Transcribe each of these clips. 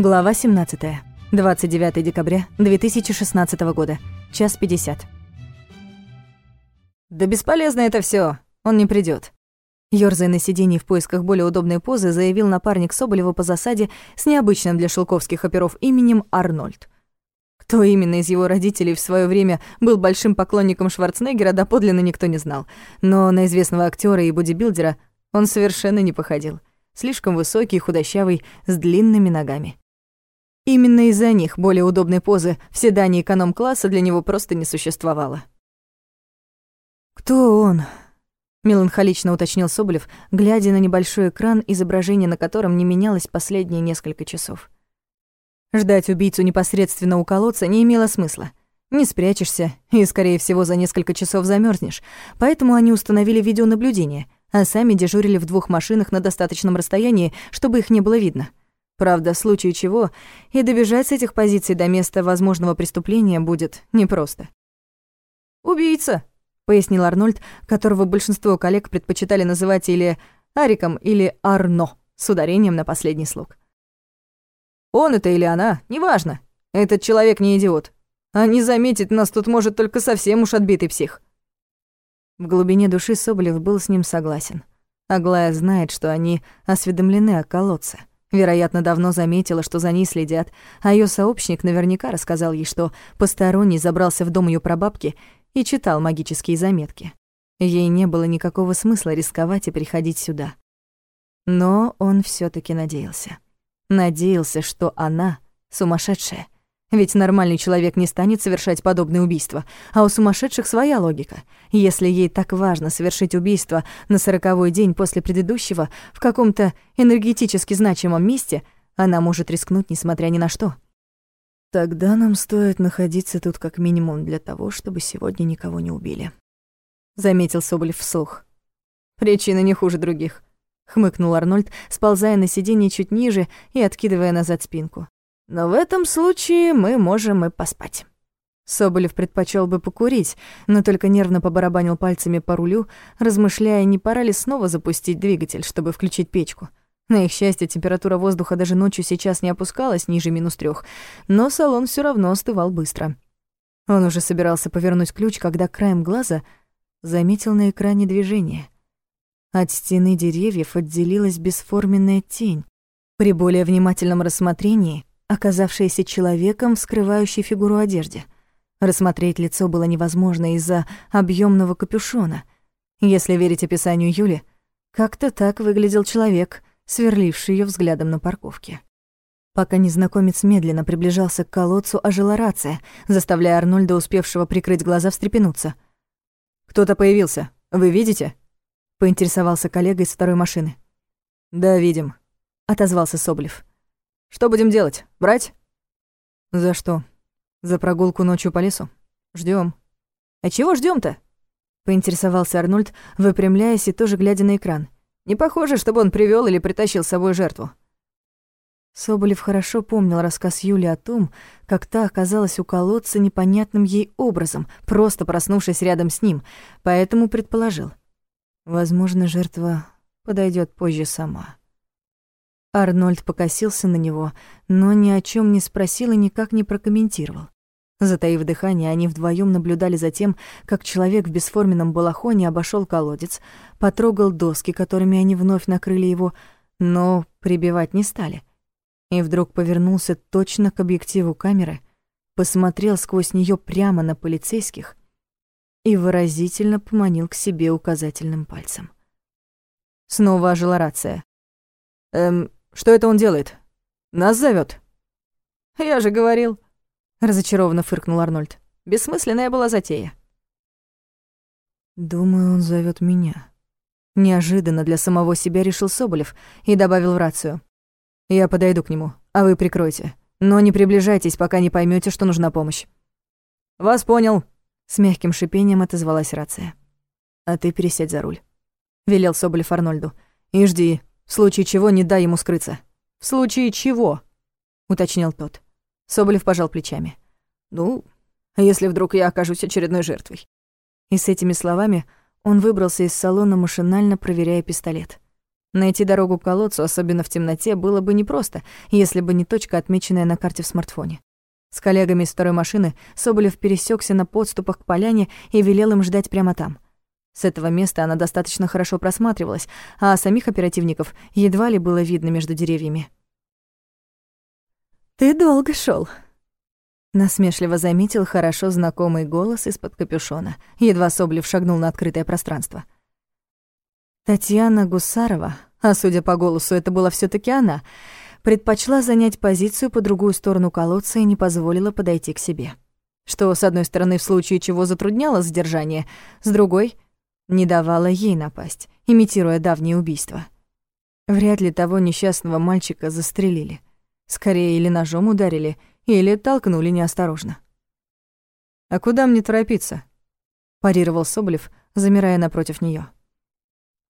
Глава 17. 29 декабря 2016 года. Час 50. «Да бесполезно это все. Он не придет. Ёрзая на сиденье в поисках более удобной позы, заявил напарник Соболева по засаде с необычным для шелковских оперов именем Арнольд. Кто именно из его родителей в свое время был большим поклонником Шварценеггера, доподлинно никто не знал. Но на известного актера и бодибилдера он совершенно не походил. Слишком высокий, худощавый, с длинными ногами. Именно из-за них более удобной позы в седане эконом-класса для него просто не существовало. «Кто он?» — меланхолично уточнил Соболев, глядя на небольшой экран, изображение на котором не менялось последние несколько часов. Ждать убийцу непосредственно у колодца не имело смысла. Не спрячешься и, скорее всего, за несколько часов замерзнешь. Поэтому они установили видеонаблюдение, а сами дежурили в двух машинах на достаточном расстоянии, чтобы их не было видно — Правда, в случае чего, и добежать с этих позиций до места возможного преступления будет непросто. «Убийца», — пояснил Арнольд, которого большинство коллег предпочитали называть или Ариком, или Арно, с ударением на последний слог. «Он это или она, неважно. Этот человек не идиот. А не заметить нас тут может только совсем уж отбитый псих». В глубине души Соболев был с ним согласен. Аглая знает, что они осведомлены о колодце. Вероятно, давно заметила, что за ней следят, а ее сообщник наверняка рассказал ей, что посторонний забрался в дом ее прабабки и читал магические заметки. Ей не было никакого смысла рисковать и приходить сюда. Но он все таки надеялся. Надеялся, что она сумасшедшая — ведь нормальный человек не станет совершать подобные убийства, а у сумасшедших своя логика. Если ей так важно совершить убийство на сороковой день после предыдущего в каком-то энергетически значимом месте, она может рискнуть, несмотря ни на что. Тогда нам стоит находиться тут как минимум для того, чтобы сегодня никого не убили. Заметил Соболев вслух. Причина не хуже других. Хмыкнул Арнольд, сползая на сиденье чуть ниже и откидывая назад спинку. Но в этом случае мы можем и поспать. Соболев предпочел бы покурить, но только нервно побарабанил пальцами по рулю, размышляя, не пора ли снова запустить двигатель, чтобы включить печку. На их счастье, температура воздуха даже ночью сейчас не опускалась ниже минус трех, но салон все равно остывал быстро. Он уже собирался повернуть ключ, когда краем глаза заметил на экране движение. От стены деревьев отделилась бесформенная тень. При более внимательном рассмотрении оказавшаяся человеком в скрывающей фигуру одежде. Рассмотреть лицо было невозможно из-за объемного капюшона. Если верить описанию Юли, как-то так выглядел человек, сверливший ее взглядом на парковке. Пока незнакомец медленно приближался к колодцу, ожила рация, заставляя Арнольда, успевшего прикрыть глаза, встрепенуться. «Кто-то появился. Вы видите?» — поинтересовался коллега из второй машины. «Да, видим», — отозвался Соболев. Что будем делать? Брать? За что? За прогулку ночью по лесу? Ждем. А чего ждем то Поинтересовался Арнольд, выпрямляясь и тоже глядя на экран. Не похоже, чтобы он привел или притащил с собой жертву. Соболев хорошо помнил рассказ Юли о том, как та оказалась у колодца непонятным ей образом, просто проснувшись рядом с ним, поэтому предположил. Возможно, жертва подойдет позже сама. Арнольд покосился на него, но ни о чем не спросил и никак не прокомментировал. Затаив дыхание, они вдвоем наблюдали за тем, как человек в бесформенном балахоне обошел колодец, потрогал доски, которыми они вновь накрыли его, но прибивать не стали. И вдруг повернулся точно к объективу камеры, посмотрел сквозь нее прямо на полицейских и выразительно поманил к себе указательным пальцем. Снова ожила рация. «Эм, что это он делает? Нас зовет. Я же говорил, разочарованно фыркнул Арнольд. Бессмысленная была затея. Думаю, он зовет меня. Неожиданно для самого себя решил Соболев и добавил в рацию. Я подойду к нему, а вы прикройте. Но не приближайтесь, пока не поймете, что нужна помощь. Вас понял. С мягким шипением отозвалась рация. А ты пересядь за руль. Велел Соболев Арнольду. И жди, в случае чего не дай ему скрыться. В случае чего? уточнил тот. Соболев пожал плечами. Ну, если вдруг я окажусь очередной жертвой. И с этими словами он выбрался из салона, машинально проверяя пистолет. Найти дорогу к колодцу, особенно в темноте, было бы непросто, если бы не точка, отмеченная на карте в смартфоне. С коллегами из второй машины Соболев пересекся на подступах к поляне и велел им ждать прямо там. С этого места она достаточно хорошо просматривалась, а самих оперативников едва ли было видно между деревьями. «Ты долго шел, насмешливо заметил хорошо знакомый голос из-под капюшона, едва Соболев шагнул на открытое пространство. Татьяна Гусарова, а судя по голосу, это была все таки она, предпочла занять позицию по другую сторону колодца и не позволила подойти к себе. Что, с одной стороны, в случае чего затрудняло задержание, с другой — не давала ей напасть, имитируя давнее убийство. Вряд ли того несчастного мальчика застрелили. Скорее, или ножом ударили, или толкнули неосторожно. «А куда мне торопиться?» — парировал Соболев, замирая напротив неё.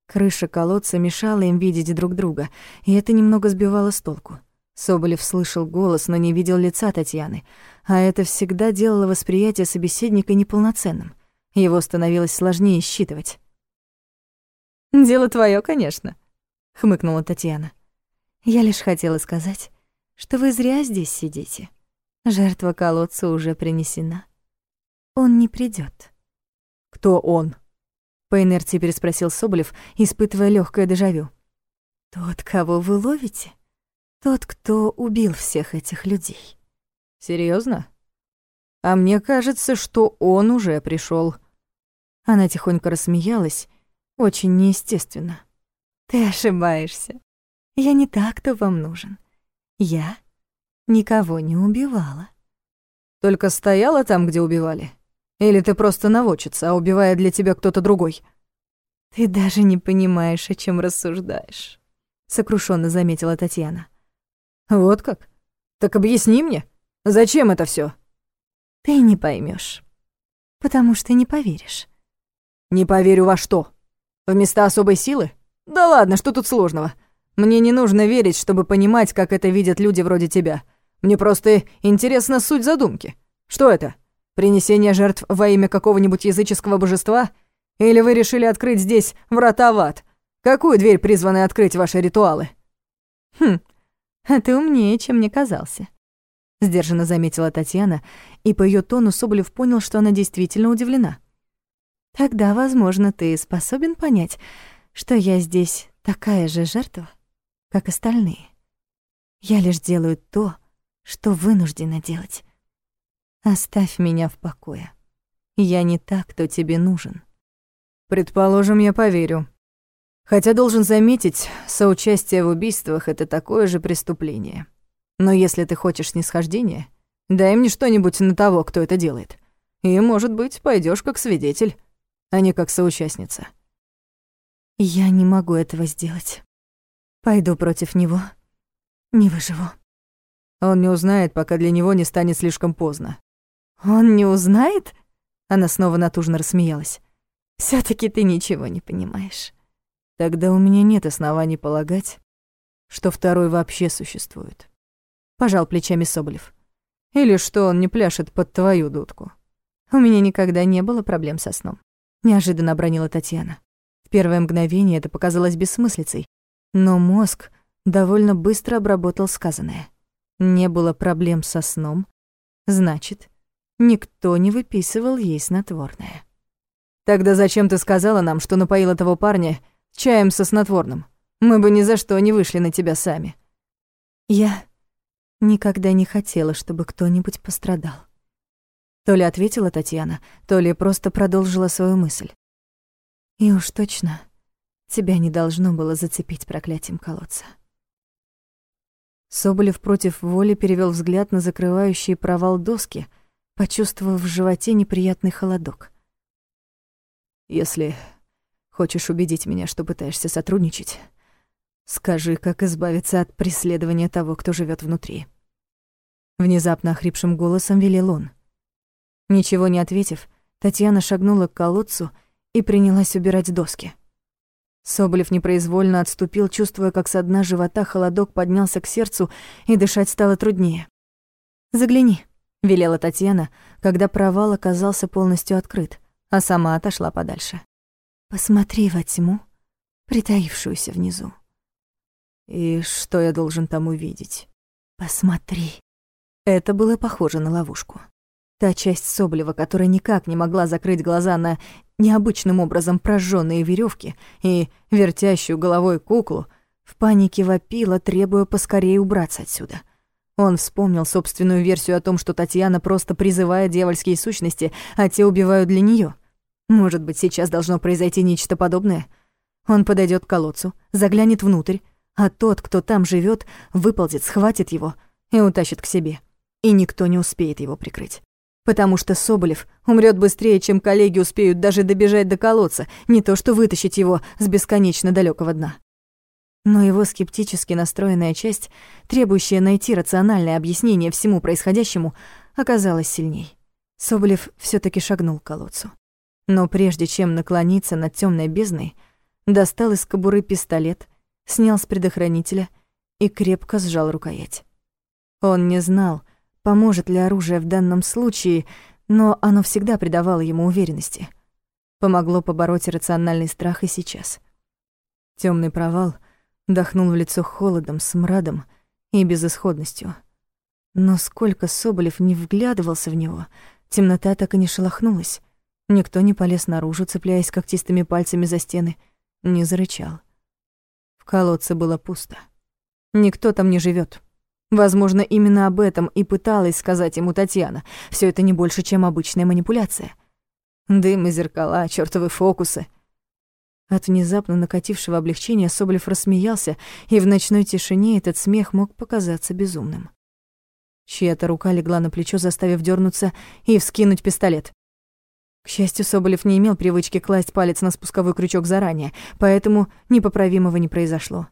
Крыша колодца мешала им видеть друг друга, и это немного сбивало с толку. Соболев слышал голос, но не видел лица Татьяны, а это всегда делало восприятие собеседника неполноценным. Его становилось сложнее считывать. «Дело твое, конечно», — хмыкнула Татьяна. «Я лишь хотела сказать, что вы зря здесь сидите. Жертва колодца уже принесена. Он не придет. «Кто он?» — по инерции переспросил Соболев, испытывая легкое дежавю. «Тот, кого вы ловите, тот, кто убил всех этих людей». Серьезно? А мне кажется, что он уже пришел. Она тихонько рассмеялась, очень неестественно. Ты ошибаешься. Я не так, кто вам нужен. Я никого не убивала. Только стояла там, где убивали? Или ты просто наводчица, а убивает для тебя кто-то другой? Ты даже не понимаешь, о чем рассуждаешь, сокрушенно заметила Татьяна. Вот как? Так объясни мне, зачем это все? Ты не поймешь, потому что не поверишь. Не поверю во что? В места особой силы? Да ладно, что тут сложного? Мне не нужно верить, чтобы понимать, как это видят люди вроде тебя. Мне просто интересна суть задумки. Что это? Принесение жертв во имя какого-нибудь языческого божества? Или вы решили открыть здесь врата в ад? Какую дверь призваны открыть ваши ритуалы? Хм, а ты умнее, чем мне казался. Сдержанно заметила Татьяна, и по ее тону Соболев понял, что она действительно удивлена. Тогда, возможно, ты способен понять, что я здесь такая же жертва, как остальные. Я лишь делаю то, что вынуждена делать. Оставь меня в покое. Я не так, кто тебе нужен. Предположим, я поверю. Хотя должен заметить, соучастие в убийствах — это такое же преступление. Но если ты хочешь снисхождения, дай мне что-нибудь на того, кто это делает. И, может быть, пойдешь как свидетель, а не как соучастница. Я не могу этого сделать. Пойду против него. Не выживу. Он не узнает, пока для него не станет слишком поздно. Он не узнает? Она снова натужно рассмеялась. все таки ты ничего не понимаешь. Тогда у меня нет оснований полагать, что второй вообще существует. Пожал плечами Соболев. Или что он не пляшет под твою дудку. У меня никогда не было проблем со сном. Неожиданно обронила Татьяна. В первое мгновение это показалось бессмыслицей, но мозг довольно быстро обработал сказанное. Не было проблем со сном, значит, никто не выписывал ей снотворное. «Тогда зачем ты сказала нам, что напоила того парня чаем со снотворным? Мы бы ни за что не вышли на тебя сами». «Я никогда не хотела, чтобы кто-нибудь пострадал. То ли ответила Татьяна, то ли просто продолжила свою мысль. И уж точно, тебя не должно было зацепить проклятием колодца. Соболев против воли перевел взгляд на закрывающий провал доски, почувствовав в животе неприятный холодок. «Если хочешь убедить меня, что пытаешься сотрудничать, скажи, как избавиться от преследования того, кто живет внутри». Внезапно охрипшим голосом велел он. Ничего не ответив, Татьяна шагнула к колодцу и принялась убирать доски. Соболев непроизвольно отступил, чувствуя, как со дна живота холодок поднялся к сердцу, и дышать стало труднее. «Загляни», — велела Татьяна, когда провал оказался полностью открыт, а сама отошла подальше. «Посмотри во тьму, притаившуюся внизу. И что я должен там увидеть? Посмотри. Это было похоже на ловушку. Та часть Соблева, которая никак не могла закрыть глаза на необычным образом прожженные веревки и вертящую головой куклу, в панике вопила, требуя поскорее убраться отсюда. Он вспомнил собственную версию о том, что Татьяна просто призывает дьявольские сущности, а те убивают для нее. Может быть, сейчас должно произойти нечто подобное? Он подойдет к колодцу, заглянет внутрь, а тот, кто там живет, выползет, схватит его и утащит к себе. И никто не успеет его прикрыть потому что Соболев умрет быстрее, чем коллеги успеют даже добежать до колодца, не то что вытащить его с бесконечно далекого дна. Но его скептически настроенная часть, требующая найти рациональное объяснение всему происходящему, оказалась сильней. Соболев все таки шагнул к колодцу. Но прежде чем наклониться над темной бездной, достал из кобуры пистолет, снял с предохранителя и крепко сжал рукоять. Он не знал, поможет ли оружие в данном случае, но оно всегда придавало ему уверенности. Помогло побороть иррациональный страх и сейчас. Темный провал дохнул в лицо холодом, смрадом и безысходностью. Но сколько Соболев не вглядывался в него, темнота так и не шелохнулась. Никто не полез наружу, цепляясь когтистыми пальцами за стены, не зарычал. В колодце было пусто. Никто там не живет. Возможно, именно об этом и пыталась сказать ему Татьяна. Все это не больше, чем обычная манипуляция. Дым и зеркала, чёртовы фокусы. От внезапно накатившего облегчения Соболев рассмеялся, и в ночной тишине этот смех мог показаться безумным. Чья-то рука легла на плечо, заставив дернуться и вскинуть пистолет. К счастью, Соболев не имел привычки класть палец на спусковой крючок заранее, поэтому непоправимого не произошло.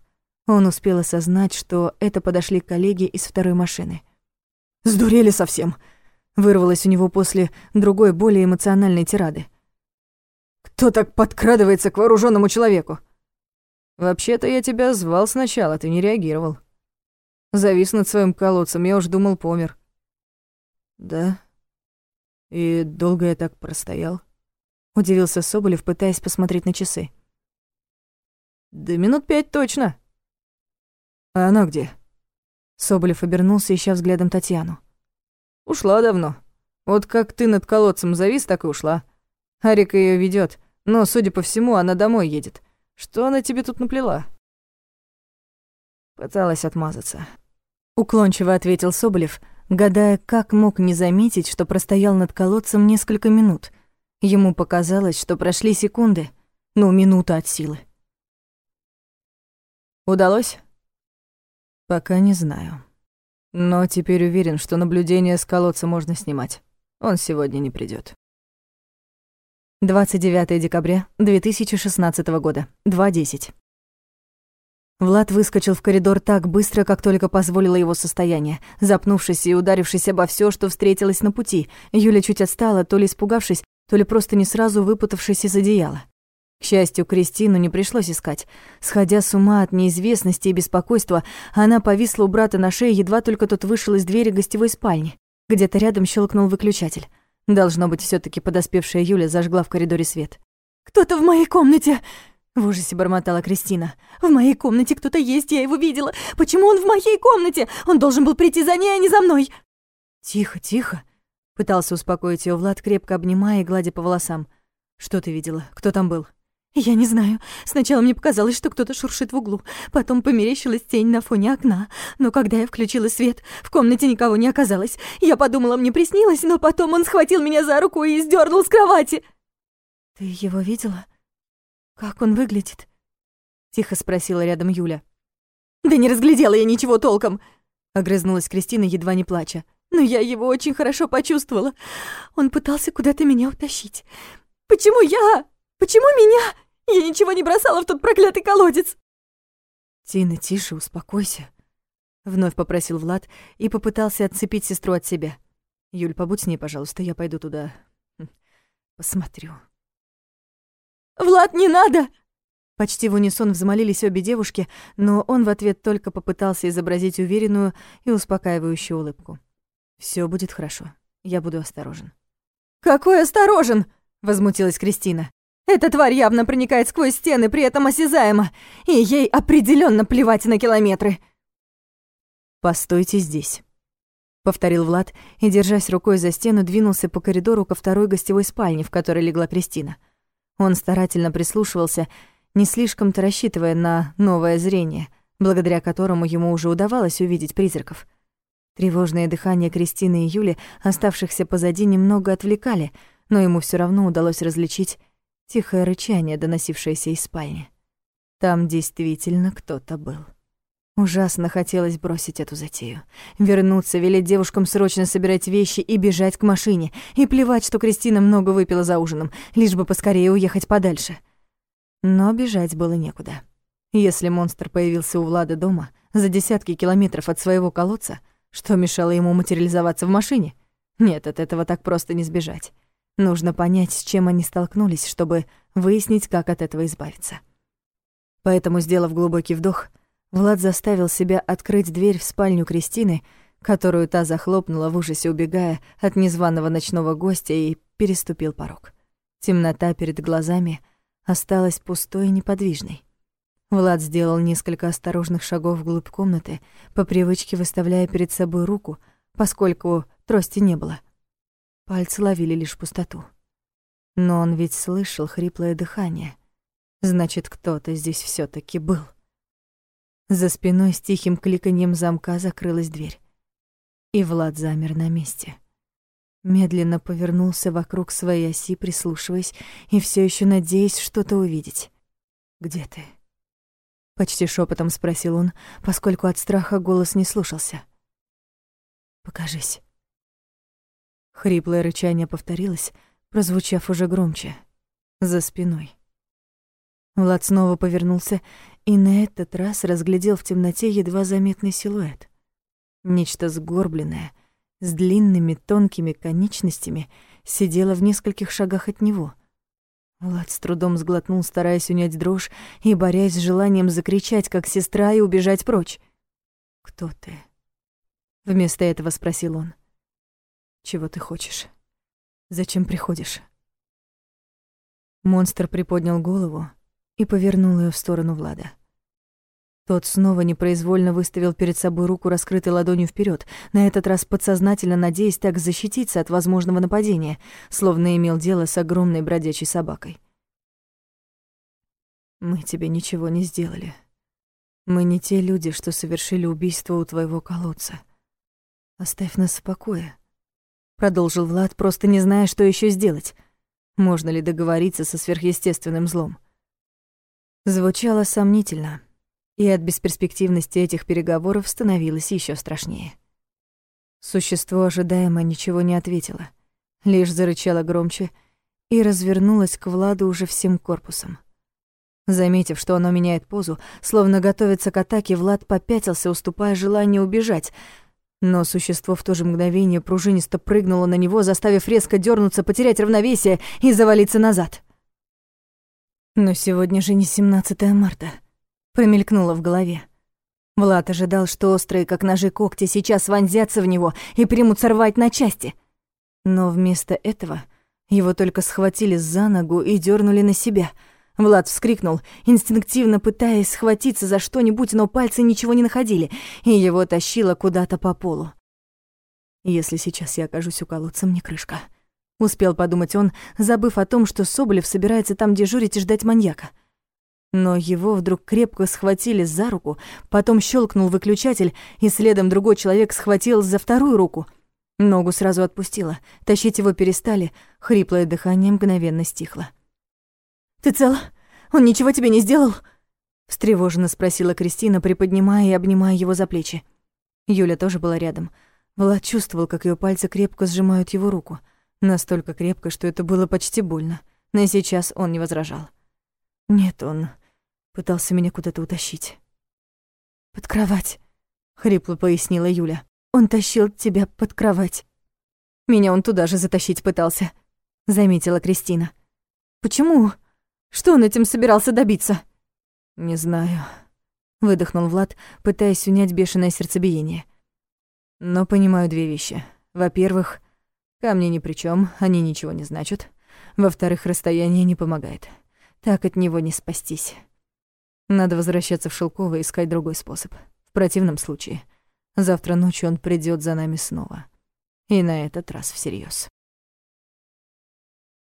Он успел осознать, что это подошли коллеги из второй машины. «Сдурели совсем!» — вырвалось у него после другой, более эмоциональной тирады. «Кто так подкрадывается к вооруженному человеку?» «Вообще-то я тебя звал сначала, ты не реагировал. Завис над своим колодцем, я уж думал, помер». «Да? И долго я так простоял?» — удивился Соболев, пытаясь посмотреть на часы. «Да минут пять точно», «А она где?» Соболев обернулся, ища взглядом Татьяну. «Ушла давно. Вот как ты над колодцем завис, так и ушла. Арика ее ведет, но, судя по всему, она домой едет. Что она тебе тут наплела?» Пыталась отмазаться. Уклончиво ответил Соболев, гадая, как мог не заметить, что простоял над колодцем несколько минут. Ему показалось, что прошли секунды, ну, минута от силы. «Удалось?» Пока не знаю. Но теперь уверен, что наблюдение с колодца можно снимать. Он сегодня не придёт. 29 декабря 2016 года, 2.10. Влад выскочил в коридор так быстро, как только позволило его состояние, запнувшись и ударившись обо всё, что встретилось на пути. Юля чуть отстала, то ли испугавшись, то ли просто не сразу выпутавшись из одеяла. К счастью, Кристину не пришлось искать. Сходя с ума от неизвестности и беспокойства, она повисла у брата на шее, едва только тот вышел из двери гостевой спальни. Где-то рядом щелкнул выключатель. Должно быть, все таки подоспевшая Юля зажгла в коридоре свет. «Кто-то в моей комнате!» В ужасе бормотала Кристина. «В моей комнате кто-то есть, я его видела. Почему он в моей комнате? Он должен был прийти за ней, а не за мной!» «Тихо, тихо!» Пытался успокоить ее Влад, крепко обнимая и гладя по волосам. «Что ты видела? Кто там был?» «Я не знаю. Сначала мне показалось, что кто-то шуршит в углу. Потом померещилась тень на фоне окна. Но когда я включила свет, в комнате никого не оказалось. Я подумала, мне приснилось, но потом он схватил меня за руку и сдернул с кровати». «Ты его видела? Как он выглядит?» Тихо спросила рядом Юля. «Да не разглядела я ничего толком!» Огрызнулась Кристина, едва не плача. «Но я его очень хорошо почувствовала. Он пытался куда-то меня утащить. Почему я? Почему меня? Я ничего не бросала в тот проклятый колодец!» «Тина, тише, успокойся», — вновь попросил Влад и попытался отцепить сестру от себя. «Юль, побудь с ней, пожалуйста, я пойду туда. Хм, посмотрю». «Влад, не надо!» Почти в унисон взмолились обе девушки, но он в ответ только попытался изобразить уверенную и успокаивающую улыбку. Все будет хорошо. Я буду осторожен». «Какой осторожен?» — возмутилась Кристина. Эта тварь явно проникает сквозь стены, при этом осязаемо, и ей определенно плевать на километры. «Постойте здесь», — повторил Влад и, держась рукой за стену, двинулся по коридору ко второй гостевой спальне, в которой легла Кристина. Он старательно прислушивался, не слишком-то рассчитывая на новое зрение, благодаря которому ему уже удавалось увидеть призраков. Тревожное дыхание Кристины и Юли, оставшихся позади, немного отвлекали, но ему все равно удалось различить тихое рычание, доносившееся из спальни. Там действительно кто-то был. Ужасно хотелось бросить эту затею. Вернуться, велеть девушкам срочно собирать вещи и бежать к машине. И плевать, что Кристина много выпила за ужином, лишь бы поскорее уехать подальше. Но бежать было некуда. Если монстр появился у Влада дома, за десятки километров от своего колодца, что мешало ему материализоваться в машине? Нет, от этого так просто не сбежать. Нужно понять, с чем они столкнулись, чтобы выяснить, как от этого избавиться. Поэтому, сделав глубокий вдох, Влад заставил себя открыть дверь в спальню Кристины, которую та захлопнула в ужасе, убегая от незваного ночного гостя, и переступил порог. Темнота перед глазами осталась пустой и неподвижной. Влад сделал несколько осторожных шагов вглубь комнаты, по привычке выставляя перед собой руку, поскольку трости не было — Пальцы ловили лишь пустоту. Но он ведь слышал хриплое дыхание. Значит, кто-то здесь все таки был. За спиной с тихим кликаньем замка закрылась дверь. И Влад замер на месте. Медленно повернулся вокруг своей оси, прислушиваясь и все еще надеясь что-то увидеть. «Где ты?» Почти шепотом спросил он, поскольку от страха голос не слушался. «Покажись». Хриплое рычание повторилось, прозвучав уже громче, за спиной. Влад снова повернулся и на этот раз разглядел в темноте едва заметный силуэт. Нечто сгорбленное, с длинными тонкими конечностями, сидело в нескольких шагах от него. Влад с трудом сглотнул, стараясь унять дрожь и борясь с желанием закричать, как сестра, и убежать прочь. «Кто ты?» Вместо этого спросил он. Чего ты хочешь? Зачем приходишь? Монстр приподнял голову и повернул ее в сторону Влада. Тот снова непроизвольно выставил перед собой руку, раскрытой ладонью вперед, на этот раз подсознательно надеясь так защититься от возможного нападения, словно имел дело с огромной бродячей собакой. «Мы тебе ничего не сделали. Мы не те люди, что совершили убийство у твоего колодца. Оставь нас в покое продолжил Влад, просто не зная, что еще сделать. Можно ли договориться со сверхъестественным злом? Звучало сомнительно, и от бесперспективности этих переговоров становилось еще страшнее. Существо ожидаемо ничего не ответило, лишь зарычало громче и развернулось к Владу уже всем корпусом. Заметив, что оно меняет позу, словно готовится к атаке, Влад попятился, уступая желанию убежать — но существо в то же мгновение пружинисто прыгнуло на него, заставив резко дернуться, потерять равновесие и завалиться назад. Но сегодня же не 17 марта, промелькнуло в голове. Влад ожидал, что острые, как ножи когти, сейчас вонзятся в него и примутся рвать на части. Но вместо этого его только схватили за ногу и дернули на себя — Влад вскрикнул, инстинктивно пытаясь схватиться за что-нибудь, но пальцы ничего не находили, и его тащило куда-то по полу. «Если сейчас я окажусь у колодца, мне крышка», — успел подумать он, забыв о том, что Соболев собирается там дежурить и ждать маньяка. Но его вдруг крепко схватили за руку, потом щелкнул выключатель, и следом другой человек схватил за вторую руку. Ногу сразу отпустила, тащить его перестали, хриплое дыхание мгновенно стихло. «Ты цел? Он ничего тебе не сделал?» Встревоженно спросила Кристина, приподнимая и обнимая его за плечи. Юля тоже была рядом. Влад чувствовал, как ее пальцы крепко сжимают его руку. Настолько крепко, что это было почти больно. Но сейчас он не возражал. «Нет, он пытался меня куда-то утащить». «Под кровать», — хрипло пояснила Юля. «Он тащил тебя под кровать». «Меня он туда же затащить пытался», — заметила Кристина. «Почему?» Что он этим собирался добиться? Не знаю, выдохнул Влад, пытаясь унять бешеное сердцебиение. Но понимаю две вещи. Во-первых, камни ни при чем, они ничего не значат. Во-вторых, расстояние не помогает. так от него не спастись. Надо возвращаться в Шелково и искать другой способ. В противном случае завтра ночью он придёт за нами снова. И на этот раз всерьёз.